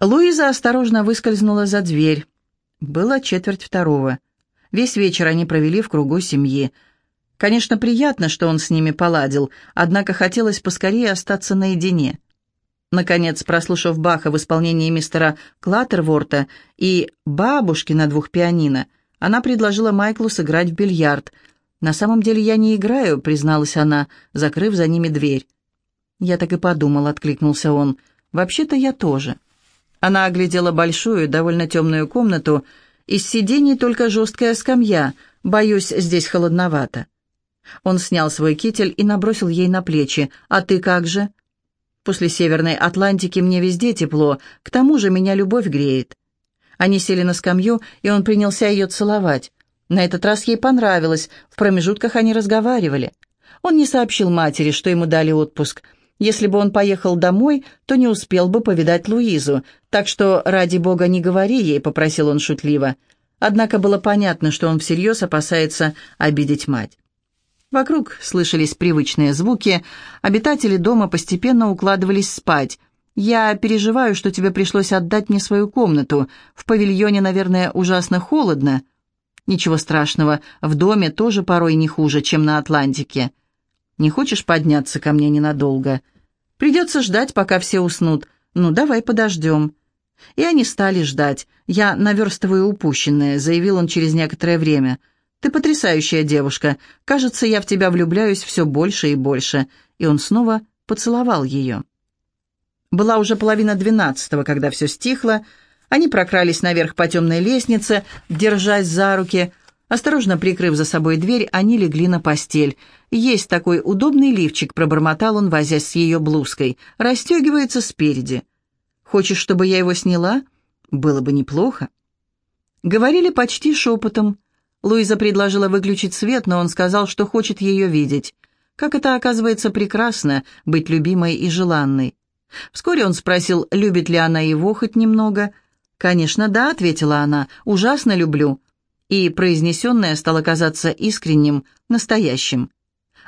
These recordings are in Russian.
Луиза осторожно выскользнула за дверь. Было четверть второго. Весь вечер они провели в кругу семьи. Конечно, приятно, что он с ними поладил, однако хотелось поскорее остаться наедине. Наконец, прослушав Баха в исполнении мистера Клаттерворта и бабушки на двух пианино, она предложила Майклу сыграть в бильярд. «На самом деле я не играю», — призналась она, закрыв за ними дверь. «Я так и подумал», — откликнулся он. «Вообще-то я тоже». Она оглядела большую, довольно темную комнату. Из сидений только жесткая скамья. Боюсь, здесь холодновато. Он снял свой китель и набросил ей на плечи. «А ты как же?» «После Северной Атлантики мне везде тепло. К тому же меня любовь греет». Они сели на скамью, и он принялся ее целовать. На этот раз ей понравилось. В промежутках они разговаривали. Он не сообщил матери, что ему дали отпуск – если бы он поехал домой, то не успел бы повидать Луизу, так что, ради бога, не говори ей, попросил он шутливо. Однако было понятно, что он всерьез опасается обидеть мать. Вокруг слышались привычные звуки, обитатели дома постепенно укладывались спать. «Я переживаю, что тебе пришлось отдать мне свою комнату. В павильоне, наверное, ужасно холодно». «Ничего страшного, в доме тоже порой не хуже, чем на Атлантике». Не хочешь подняться ко мне ненадолго? Придется ждать, пока все уснут. Ну, давай подождем». И они стали ждать. «Я наверстываю упущенное», — заявил он через некоторое время. «Ты потрясающая девушка. Кажется, я в тебя влюбляюсь все больше и больше». И он снова поцеловал ее. Была уже половина двенадцатого, когда все стихло. Они прокрались наверх по темной лестнице, держась за руки. Осторожно прикрыв за собой дверь, они легли на постель. «Есть такой удобный лифчик», — пробормотал он, возясь с ее блузкой. «Расстегивается спереди». «Хочешь, чтобы я его сняла?» «Было бы неплохо». Говорили почти шепотом. Луиза предложила выключить свет, но он сказал, что хочет ее видеть. Как это, оказывается, прекрасно — быть любимой и желанной. Вскоре он спросил, любит ли она его хоть немного. «Конечно, да», — ответила она, — «ужасно люблю» и произнесенное стало казаться искренним, настоящим.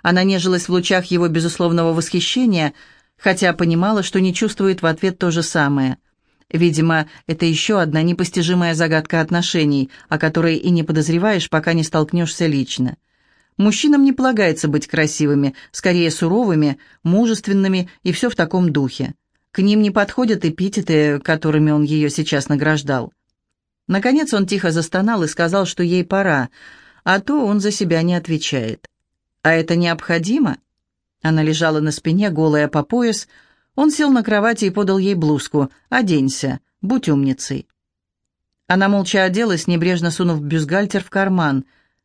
Она нежилась в лучах его безусловного восхищения, хотя понимала, что не чувствует в ответ то же самое. Видимо, это еще одна непостижимая загадка отношений, о которой и не подозреваешь, пока не столкнешься лично. Мужчинам не полагается быть красивыми, скорее суровыми, мужественными и все в таком духе. К ним не подходят эпитеты, которыми он ее сейчас награждал. Наконец он тихо застонал и сказал, что ей пора, а то он за себя не отвечает. «А это необходимо?» Она лежала на спине, голая по пояс. Он сел на кровати и подал ей блузку. «Оденься, будь умницей». Она молча оделась, небрежно сунув бюстгальтер в карман.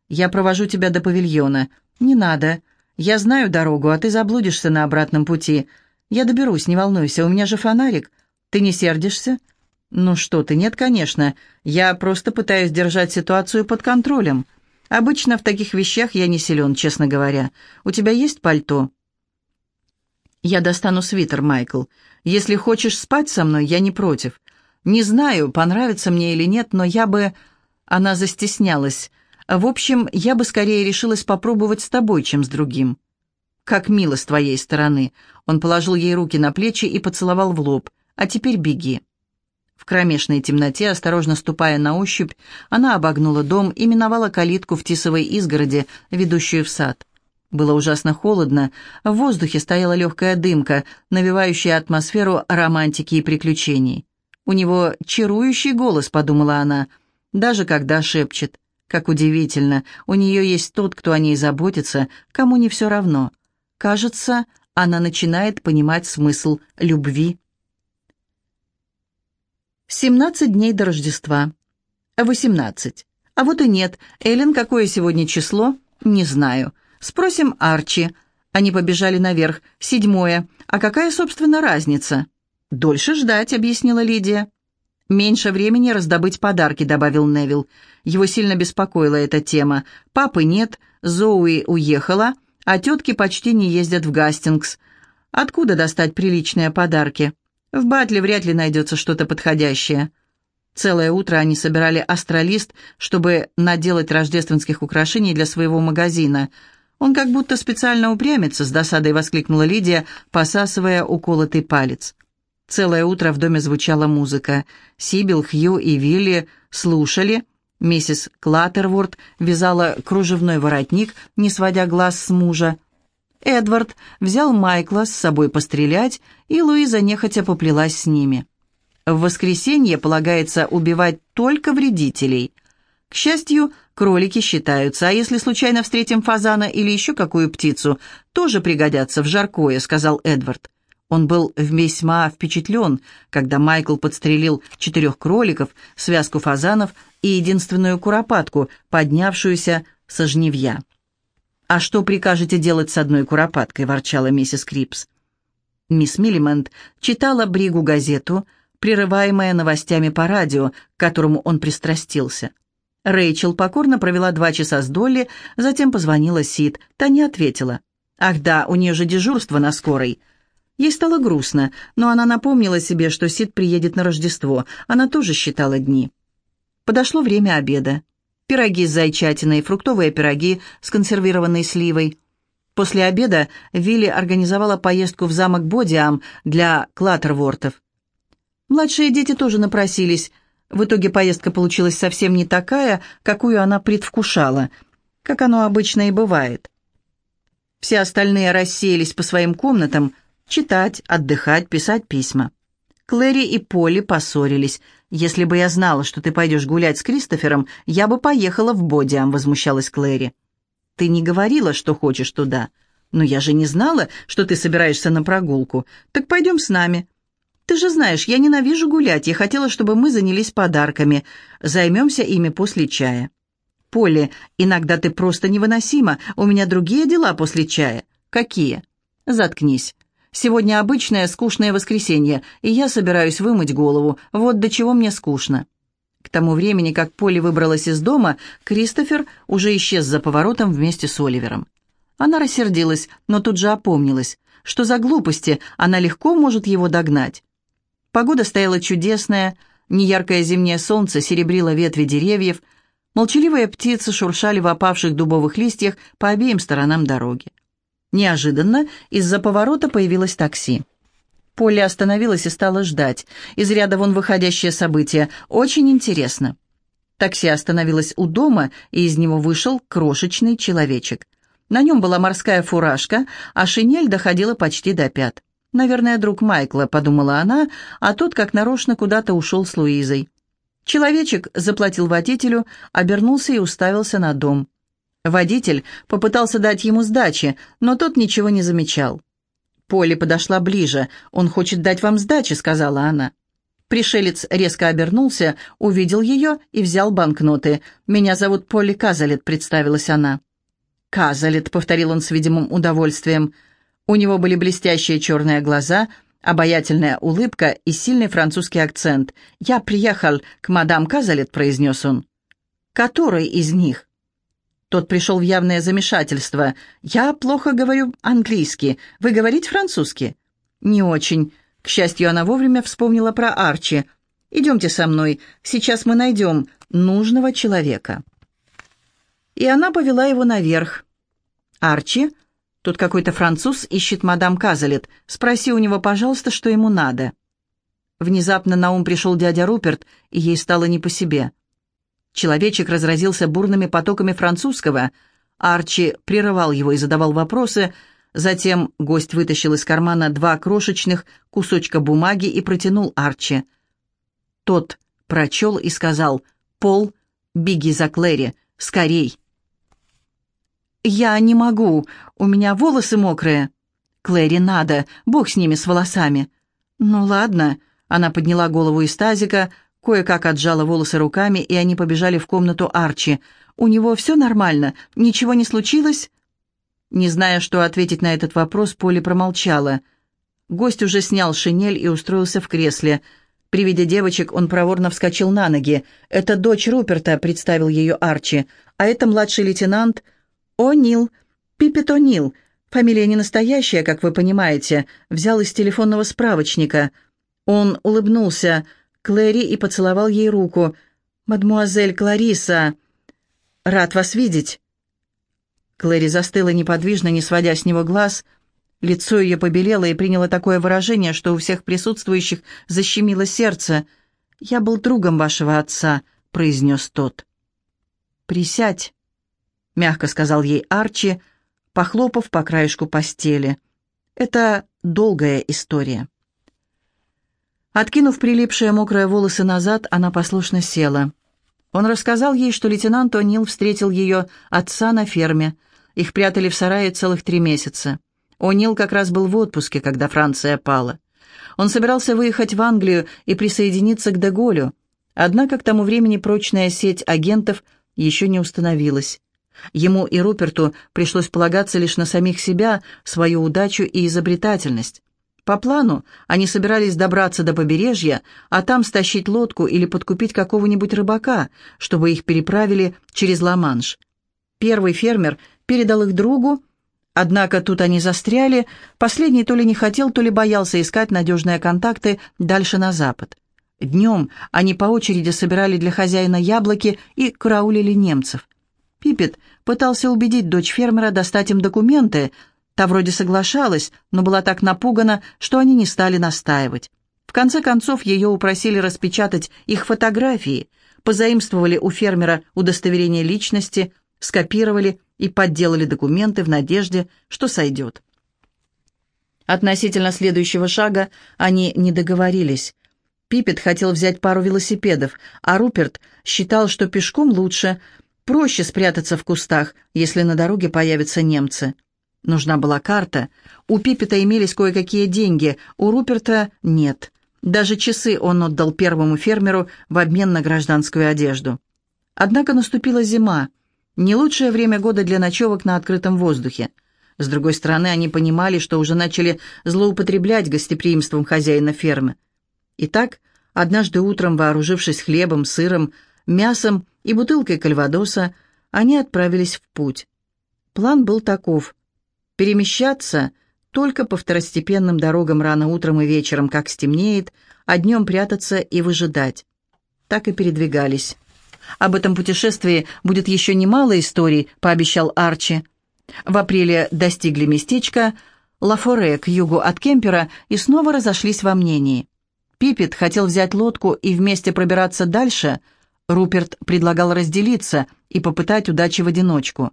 «Я провожу тебя до павильона». «Не надо. Я знаю дорогу, а ты заблудишься на обратном пути. Я доберусь, не волнуйся, у меня же фонарик. Ты не сердишься?» «Ну что ты, нет, конечно. Я просто пытаюсь держать ситуацию под контролем. Обычно в таких вещах я не силен, честно говоря. У тебя есть пальто?» «Я достану свитер, Майкл. Если хочешь спать со мной, я не против. Не знаю, понравится мне или нет, но я бы...» Она застеснялась. «В общем, я бы скорее решилась попробовать с тобой, чем с другим». «Как мило с твоей стороны». Он положил ей руки на плечи и поцеловал в лоб. «А теперь беги». В кромешной темноте, осторожно ступая на ощупь, она обогнула дом и миновала калитку в тисовой изгороди, ведущую в сад. Было ужасно холодно, в воздухе стояла легкая дымка, навевающая атмосферу романтики и приключений. «У него чарующий голос», — подумала она, — «даже когда шепчет. Как удивительно, у нее есть тот, кто о ней заботится, кому не все равно. Кажется, она начинает понимать смысл любви». 17 дней до Рождества. 18. А вот и нет. Эллен, какое сегодня число? Не знаю. Спросим Арчи. Они побежали наверх. Седьмое. А какая, собственно, разница? Дольше ждать, объяснила Лидия. «Меньше времени раздобыть подарки», — добавил Невил. Его сильно беспокоила эта тема. «Папы нет, Зоуи уехала, а тетки почти не ездят в Гастингс. Откуда достать приличные подарки?» В Батле вряд ли найдется что-то подходящее. Целое утро они собирали астролист, чтобы наделать рождественских украшений для своего магазина. Он как будто специально упрямится, с досадой воскликнула Лидия, посасывая уколотый палец. Целое утро в доме звучала музыка. Сибил, Хью и Вилли слушали. Миссис Клаттерворд вязала кружевной воротник, не сводя глаз с мужа. Эдвард взял Майкла с собой пострелять, и Луиза нехотя поплелась с ними. В воскресенье полагается убивать только вредителей. К счастью, кролики считаются, а если случайно встретим фазана или еще какую птицу, тоже пригодятся в жаркое», — сказал Эдвард. Он был весьма впечатлен, когда Майкл подстрелил четырех кроликов, связку фазанов и единственную куропатку, поднявшуюся со жневья. «А что прикажете делать с одной куропаткой?» – ворчала миссис Крипс. Мисс Миллимент читала Бригу газету, прерываемая новостями по радио, к которому он пристрастился. Рэйчел покорно провела два часа с Долли, затем позвонила Сид. Та не ответила. «Ах да, у нее же дежурство на скорой». Ей стало грустно, но она напомнила себе, что Сид приедет на Рождество. Она тоже считала дни. Подошло время обеда. Пироги с зайчатиной, фруктовые пироги с консервированной сливой. После обеда Вилли организовала поездку в замок Бодиам для Клаттервортов. Младшие дети тоже напросились. В итоге поездка получилась совсем не такая, какую она предвкушала, как оно обычно и бывает. Все остальные рассеялись по своим комнатам – Читать, отдыхать, писать письма. Клэри и Полли поссорились. «Если бы я знала, что ты пойдешь гулять с Кристофером, я бы поехала в Бодиам», — возмущалась Клэри. «Ты не говорила, что хочешь туда. Но я же не знала, что ты собираешься на прогулку. Так пойдем с нами. Ты же знаешь, я ненавижу гулять. Я хотела, чтобы мы занялись подарками. Займемся ими после чая». «Полли, иногда ты просто невыносима. У меня другие дела после чая». «Какие?» «Заткнись. Сегодня обычное скучное воскресенье, и я собираюсь вымыть голову. Вот до чего мне скучно». К тому времени, как Полли выбралась из дома, Кристофер уже исчез за поворотом вместе с Оливером. Она рассердилась, но тут же опомнилась. Что за глупости, она легко может его догнать. Погода стояла чудесная, неяркое зимнее солнце серебрило ветви деревьев, молчаливые птицы шуршали в опавших дубовых листьях по обеим сторонам дороги. Неожиданно из-за поворота появилось такси. Полли остановилась и стала ждать. Из ряда вон выходящее событие. Очень интересно. Такси остановилось у дома, и из него вышел крошечный человечек. На нем была морская фуражка, а шинель доходила почти до пят. «Наверное, друг Майкла», — подумала она, а тот как нарочно куда-то ушел с Луизой. Человечек заплатил водителю, обернулся и уставился на дом. Водитель попытался дать ему сдачи, но тот ничего не замечал. Полли подошла ближе. «Он хочет дать вам сдачи», — сказала она. Пришелец резко обернулся, увидел ее и взял банкноты. «Меня зовут Полли Казалет», — представилась она. «Казалет», — повторил он с видимым удовольствием. У него были блестящие черные глаза, обаятельная улыбка и сильный французский акцент. «Я приехал к мадам Казалет», — произнес он. «Который из них?» Тот пришел в явное замешательство. «Я плохо говорю английский. Вы говорите французски?» «Не очень». К счастью, она вовремя вспомнила про Арчи. «Идемте со мной. Сейчас мы найдем нужного человека». И она повела его наверх. «Арчи, тут какой-то француз ищет мадам Казалет. Спроси у него, пожалуйста, что ему надо». Внезапно на ум пришел дядя Руперт, и ей стало не по себе. Человечек разразился бурными потоками французского. Арчи прерывал его и задавал вопросы. Затем гость вытащил из кармана два крошечных кусочка бумаги и протянул Арчи. Тот прочел и сказал «Пол, беги за Клэри, скорей!» «Я не могу, у меня волосы мокрые». «Клэри надо, бог с ними, с волосами». «Ну ладно», — она подняла голову из тазика, — Кое-как отжала волосы руками, и они побежали в комнату Арчи. «У него все нормально? Ничего не случилось?» Не зная, что ответить на этот вопрос, Поли промолчала. Гость уже снял шинель и устроился в кресле. При виде девочек он проворно вскочил на ноги. «Это дочь Руперта», — представил ее Арчи. «А это младший лейтенант О'Нил, Пиппет О'Нил. Фамилия не настоящая, как вы понимаете. Взял из телефонного справочника». Он улыбнулся. Клэри и поцеловал ей руку. «Мадмуазель Клариса, рад вас видеть». Клэри застыла неподвижно, не сводя с него глаз. Лицо ее побелело и приняло такое выражение, что у всех присутствующих защемило сердце. «Я был другом вашего отца», — произнес тот. «Присядь», — мягко сказал ей Арчи, похлопав по краешку постели. «Это долгая история». Откинув прилипшие мокрые волосы назад, она послушно села. Он рассказал ей, что лейтенант О'Нил встретил ее отца на ферме. Их прятали в сарае целых три месяца. О'Нил как раз был в отпуске, когда Франция пала. Он собирался выехать в Англию и присоединиться к Деголю. Однако к тому времени прочная сеть агентов еще не установилась. Ему и Руперту пришлось полагаться лишь на самих себя, свою удачу и изобретательность. По плану они собирались добраться до побережья, а там стащить лодку или подкупить какого-нибудь рыбака, чтобы их переправили через Ла-Манш. Первый фермер передал их другу, однако тут они застряли, последний то ли не хотел, то ли боялся искать надежные контакты дальше на запад. Днем они по очереди собирали для хозяина яблоки и караулили немцев. Пипет пытался убедить дочь фермера достать им документы, Та вроде соглашалась, но была так напугана, что они не стали настаивать. В конце концов, ее упросили распечатать их фотографии, позаимствовали у фермера удостоверение личности, скопировали и подделали документы в надежде, что сойдет. Относительно следующего шага они не договорились. Пипет хотел взять пару велосипедов, а Руперт считал, что пешком лучше, проще спрятаться в кустах, если на дороге появятся немцы. Нужна была карта. У Пиппета имелись кое-какие деньги, у Руперта нет. Даже часы он отдал первому фермеру в обмен на гражданскую одежду. Однако наступила зима. Не лучшее время года для ночевок на открытом воздухе. С другой стороны, они понимали, что уже начали злоупотреблять гостеприимством хозяина фермы. Итак, однажды утром, вооружившись хлебом, сыром, мясом и бутылкой кальвадоса, они отправились в путь. План был таков Перемещаться только по второстепенным дорогам рано утром и вечером, как стемнеет, а днем прятаться и выжидать. Так и передвигались. Об этом путешествии будет еще немало историй, пообещал Арчи. В апреле достигли местечка Лафоре к югу от Кемпера и снова разошлись во мнении. Пипет хотел взять лодку и вместе пробираться дальше. Руперт предлагал разделиться и попытать удачи в одиночку.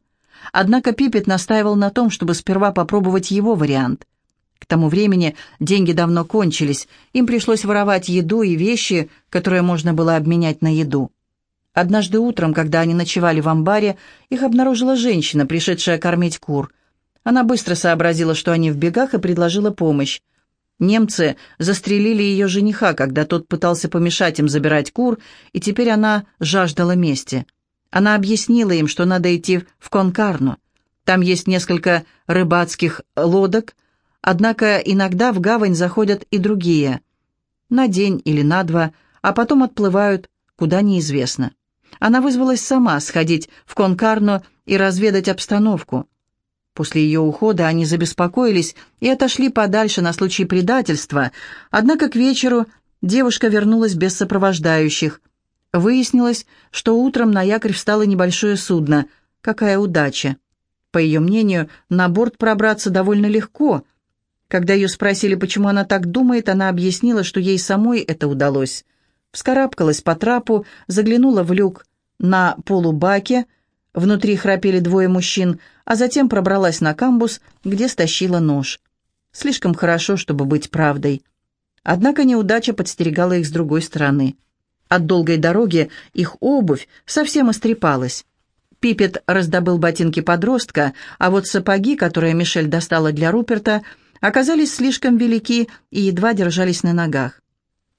Однако Пиппет настаивал на том, чтобы сперва попробовать его вариант. К тому времени деньги давно кончились, им пришлось воровать еду и вещи, которые можно было обменять на еду. Однажды утром, когда они ночевали в амбаре, их обнаружила женщина, пришедшая кормить кур. Она быстро сообразила, что они в бегах, и предложила помощь. Немцы застрелили ее жениха, когда тот пытался помешать им забирать кур, и теперь она жаждала мести. Она объяснила им, что надо идти в Конкарну. Там есть несколько рыбацких лодок, однако иногда в гавань заходят и другие. На день или на два, а потом отплывают, куда неизвестно. Она вызвалась сама сходить в Конкарно и разведать обстановку. После ее ухода они забеспокоились и отошли подальше на случай предательства, однако к вечеру девушка вернулась без сопровождающих – Выяснилось, что утром на якорь встало небольшое судно. Какая удача! По ее мнению, на борт пробраться довольно легко. Когда ее спросили, почему она так думает, она объяснила, что ей самой это удалось. Вскарабкалась по трапу, заглянула в люк на полубаке, внутри храпели двое мужчин, а затем пробралась на камбус, где стащила нож. Слишком хорошо, чтобы быть правдой. Однако неудача подстерегала их с другой стороны – от долгой дороги их обувь совсем истрепалась. Пипет раздобыл ботинки подростка, а вот сапоги, которые Мишель достала для Руперта, оказались слишком велики и едва держались на ногах.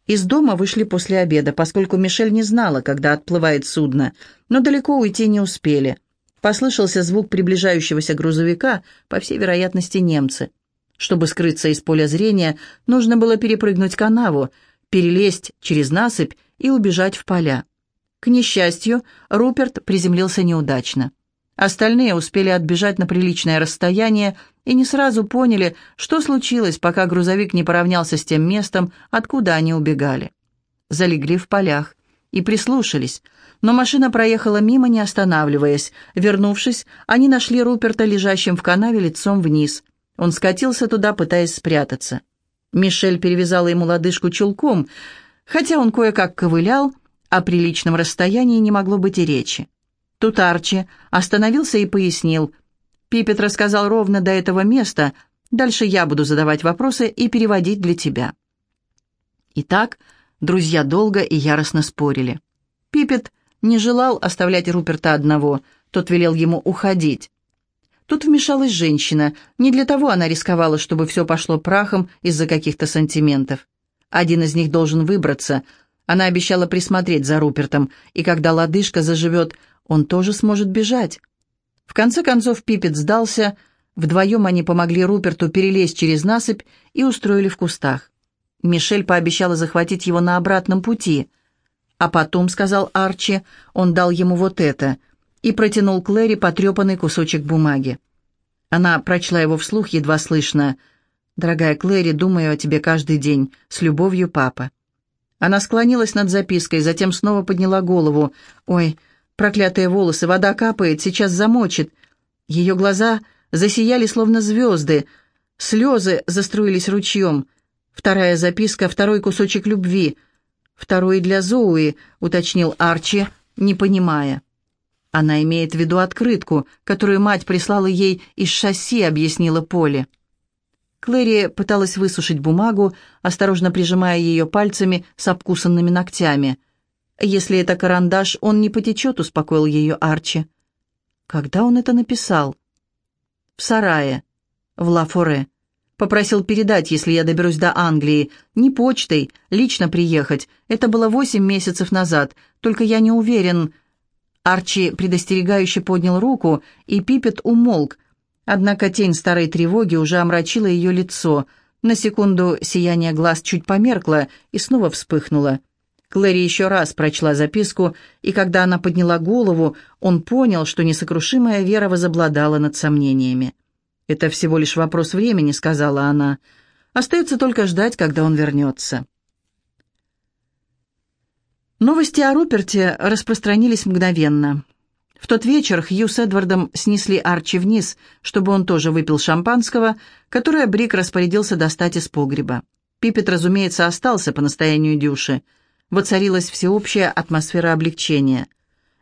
Из дома вышли после обеда, поскольку Мишель не знала, когда отплывает судно, но далеко уйти не успели. Послышался звук приближающегося грузовика, по всей вероятности немцы. Чтобы скрыться из поля зрения, нужно было перепрыгнуть канаву, перелезть через насыпь и убежать в поля. К несчастью, Руперт приземлился неудачно. Остальные успели отбежать на приличное расстояние и не сразу поняли, что случилось, пока грузовик не поравнялся с тем местом, откуда они убегали. Залегли в полях и прислушались, но машина проехала мимо, не останавливаясь. Вернувшись, они нашли Руперта лежащим в канаве лицом вниз. Он скатился туда, пытаясь спрятаться. Мишель перевязала ему лодыжку чулком, хотя он кое-как ковылял, о приличном расстоянии не могло быть и речи. Тут Арчи остановился и пояснил. «Пипет рассказал ровно до этого места, дальше я буду задавать вопросы и переводить для тебя». Итак, друзья долго и яростно спорили. Пипет не желал оставлять Руперта одного, тот велел ему уходить. Тут вмешалась женщина. Не для того она рисковала, чтобы все пошло прахом из-за каких-то сантиментов. Один из них должен выбраться. Она обещала присмотреть за Рупертом, и когда лодыжка заживет, он тоже сможет бежать. В конце концов Пипет сдался. Вдвоем они помогли Руперту перелезть через насыпь и устроили в кустах. Мишель пообещала захватить его на обратном пути. «А потом», — сказал Арчи, — он дал ему вот это — и протянул Клэри потрепанный кусочек бумаги. Она прочла его вслух, едва слышно. «Дорогая Клэри, думаю о тебе каждый день. С любовью, папа». Она склонилась над запиской, затем снова подняла голову. «Ой, проклятые волосы, вода капает, сейчас замочит». Ее глаза засияли, словно звезды. Слезы заструились ручьем. Вторая записка, второй кусочек любви. «Второй для Зоуи», — уточнил Арчи, не понимая. Она имеет в виду открытку, которую мать прислала ей из шасси, объяснила Поле. Клэри пыталась высушить бумагу, осторожно прижимая ее пальцами с обкусанными ногтями. «Если это карандаш, он не потечет», — успокоил ее Арчи. «Когда он это написал?» «В сарае, в Ла-Форе. Попросил передать, если я доберусь до Англии. Не почтой, лично приехать. Это было восемь месяцев назад. Только я не уверен...» Арчи предостерегающе поднял руку, и Пипет умолк. Однако тень старой тревоги уже омрачила ее лицо. На секунду сияние глаз чуть померкло и снова вспыхнуло. Клэри еще раз прочла записку, и когда она подняла голову, он понял, что несокрушимая вера возобладала над сомнениями. «Это всего лишь вопрос времени», — сказала она. «Остается только ждать, когда он вернется». Новости о Руперте распространились мгновенно. В тот вечер Хью с Эдвардом снесли Арчи вниз, чтобы он тоже выпил шампанского, которое Брик распорядился достать из погреба. Пипет, разумеется, остался по настоянию Дюши. Воцарилась всеобщая атмосфера облегчения.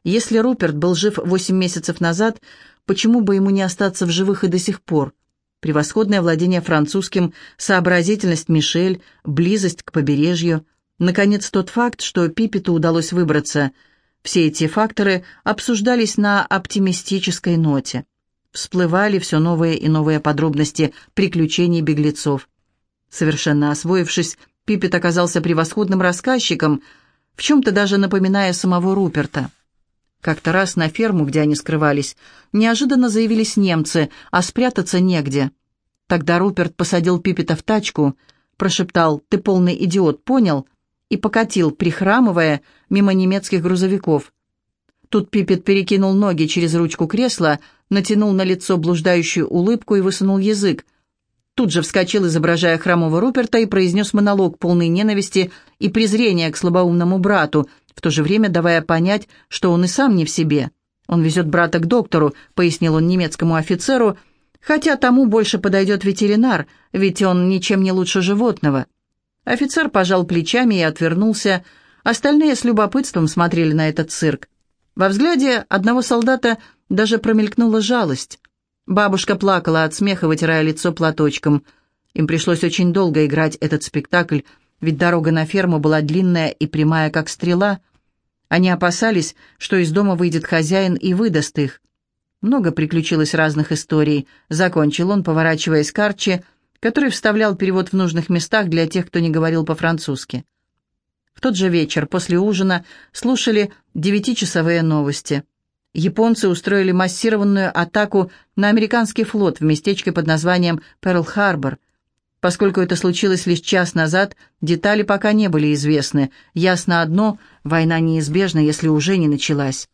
Если Руперт был жив восемь месяцев назад, почему бы ему не остаться в живых и до сих пор? Превосходное владение французским, сообразительность Мишель, близость к побережью – Наконец, тот факт, что Пипету удалось выбраться. Все эти факторы обсуждались на оптимистической ноте. Всплывали все новые и новые подробности приключений беглецов. Совершенно освоившись, Пипет оказался превосходным рассказчиком, в чем-то даже напоминая самого Руперта. Как-то раз на ферму, где они скрывались, неожиданно заявились немцы, а спрятаться негде. Тогда Руперт посадил Пипета в тачку, прошептал «Ты полный идиот, понял?» И покатил, прихрамывая, мимо немецких грузовиков. Тут Пипет перекинул ноги через ручку кресла, натянул на лицо блуждающую улыбку и высунул язык. Тут же вскочил, изображая хромого Руперта, и произнес монолог, полный ненависти и презрения к слабоумному брату, в то же время давая понять, что он и сам не в себе. «Он везет брата к доктору», — пояснил он немецкому офицеру, «хотя тому больше подойдет ветеринар, ведь он ничем не лучше животного». Офицер пожал плечами и отвернулся. Остальные с любопытством смотрели на этот цирк. Во взгляде одного солдата даже промелькнула жалость. Бабушка плакала от смеха, вытирая лицо платочком. Им пришлось очень долго играть этот спектакль, ведь дорога на ферму была длинная и прямая, как стрела. Они опасались, что из дома выйдет хозяин и выдаст их. Много приключилось разных историй. Закончил он, поворачиваясь к Арчи, который вставлял перевод в нужных местах для тех, кто не говорил по-французски. В тот же вечер после ужина слушали девятичасовые новости. Японцы устроили массированную атаку на американский флот в местечке под названием Перл-Харбор. Поскольку это случилось лишь час назад, детали пока не были известны. Ясно одно – война неизбежна, если уже не началась.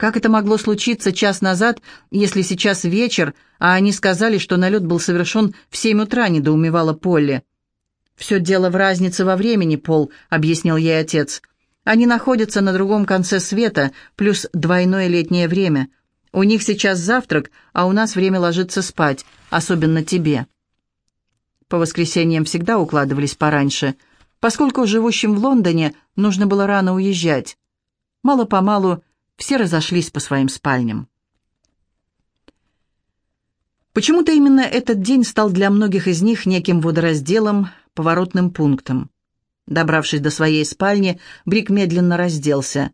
Как это могло случиться час назад, если сейчас вечер, а они сказали, что налет был совершен в семь утра, недоумевала Полли. «Все дело в разнице во времени, Пол», — объяснил ей отец. «Они находятся на другом конце света, плюс двойное летнее время. У них сейчас завтрак, а у нас время ложиться спать, особенно тебе». По воскресеньям всегда укладывались пораньше, поскольку живущим в Лондоне нужно было рано уезжать. Мало-помалу все разошлись по своим спальням. Почему-то именно этот день стал для многих из них неким водоразделом, поворотным пунктом. Добравшись до своей спальни, Брик медленно разделся.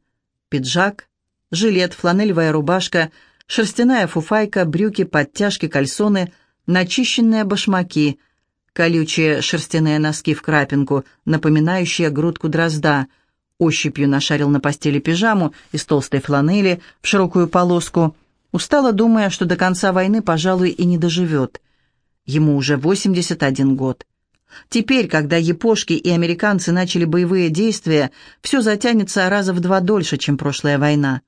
Пиджак, жилет, фланелевая рубашка, шерстяная фуфайка, брюки, подтяжки, кальсоны, начищенные башмаки, колючие шерстяные носки в крапинку, напоминающие грудку дрозда. Ощупью нашарил на постели пижаму из толстой фланели в широкую полоску – Устала, думая, что до конца войны, пожалуй, и не доживет. Ему уже 81 год. Теперь, когда япошки и американцы начали боевые действия, все затянется раза в два дольше, чем прошлая война.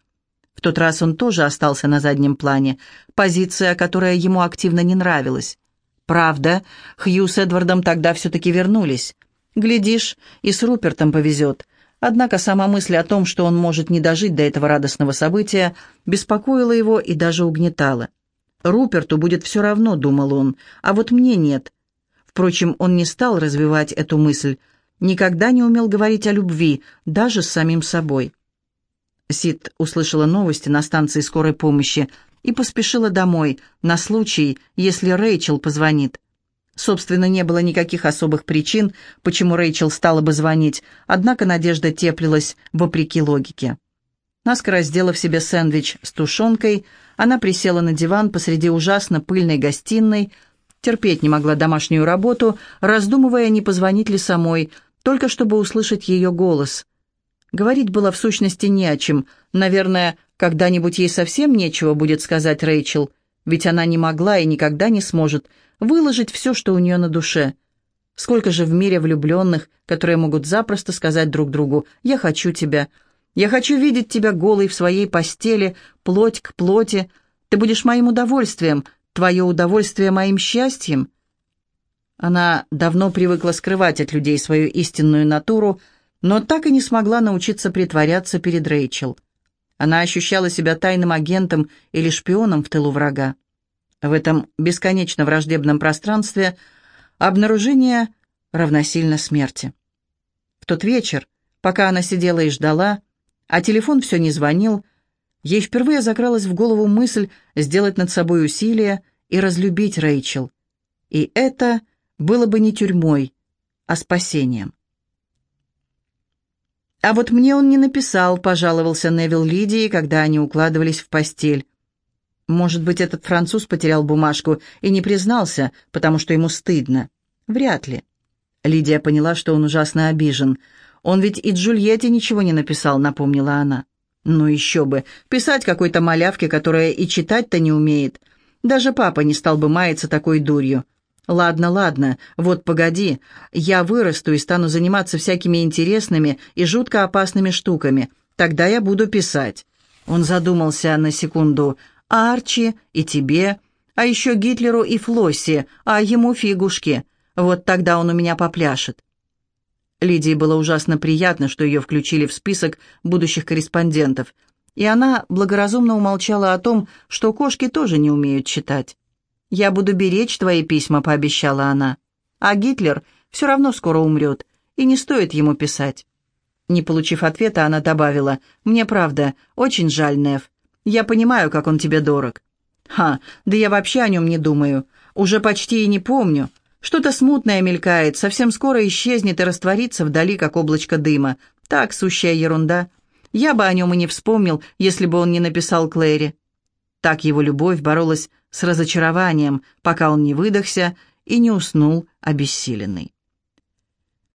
В тот раз он тоже остался на заднем плане, позиция, которая ему активно не нравилась. Правда, Хью с Эдвардом тогда все-таки вернулись. Глядишь, и с Рупертом повезет. Однако сама мысль о том, что он может не дожить до этого радостного события, беспокоила его и даже угнетала. «Руперту будет все равно», — думал он, — «а вот мне нет». Впрочем, он не стал развивать эту мысль, никогда не умел говорить о любви, даже с самим собой. Сид услышала новости на станции скорой помощи и поспешила домой, на случай, если Рэйчел позвонит. Собственно, не было никаких особых причин, почему Рэйчел стала бы звонить, однако надежда теплилась вопреки логике. Наскоро сделав себе сэндвич с тушенкой, она присела на диван посреди ужасно пыльной гостиной, терпеть не могла домашнюю работу, раздумывая, не позвонить ли самой, только чтобы услышать ее голос. Говорить было в сущности не о чем. Наверное, когда-нибудь ей совсем нечего будет сказать Рэйчел, ведь она не могла и никогда не сможет выложить все, что у нее на душе. Сколько же в мире влюбленных, которые могут запросто сказать друг другу «Я хочу тебя», «Я хочу видеть тебя голой в своей постели, плоть к плоти», «Ты будешь моим удовольствием», «Твое удовольствие моим счастьем». Она давно привыкла скрывать от людей свою истинную натуру, но так и не смогла научиться притворяться перед Рэйчел. Она ощущала себя тайным агентом или шпионом в тылу врага. В этом бесконечно враждебном пространстве обнаружение равносильно смерти. В тот вечер, пока она сидела и ждала, а телефон все не звонил, ей впервые закралась в голову мысль сделать над собой усилие и разлюбить Рэйчел. И это было бы не тюрьмой, а спасением. «А вот мне он не написал», — пожаловался Невил Лидии, когда они укладывались в постель. Может быть, этот француз потерял бумажку и не признался, потому что ему стыдно. Вряд ли. Лидия поняла, что он ужасно обижен. Он ведь и Джульетте ничего не написал, напомнила она. Ну еще бы, писать какой-то малявке, которая и читать-то не умеет. Даже папа не стал бы маяться такой дурью. Ладно, ладно, вот погоди, я вырасту и стану заниматься всякими интересными и жутко опасными штуками. Тогда я буду писать. Он задумался на секунду, Арчи и тебе, а еще Гитлеру и Флосси, а ему фигушки. Вот тогда он у меня попляшет». Лидии было ужасно приятно, что ее включили в список будущих корреспондентов, и она благоразумно умолчала о том, что кошки тоже не умеют читать. «Я буду беречь твои письма», — пообещала она. «А Гитлер все равно скоро умрет, и не стоит ему писать». Не получив ответа, она добавила, «Мне правда, очень жаль, Нев. Я понимаю, как он тебе дорог». «Ха, да я вообще о нем не думаю. Уже почти и не помню. Что-то смутное мелькает, совсем скоро исчезнет и растворится вдали, как облачко дыма. Так, сущая ерунда. Я бы о нем и не вспомнил, если бы он не написал Клэри». Так его любовь боролась с разочарованием, пока он не выдохся и не уснул обессиленный.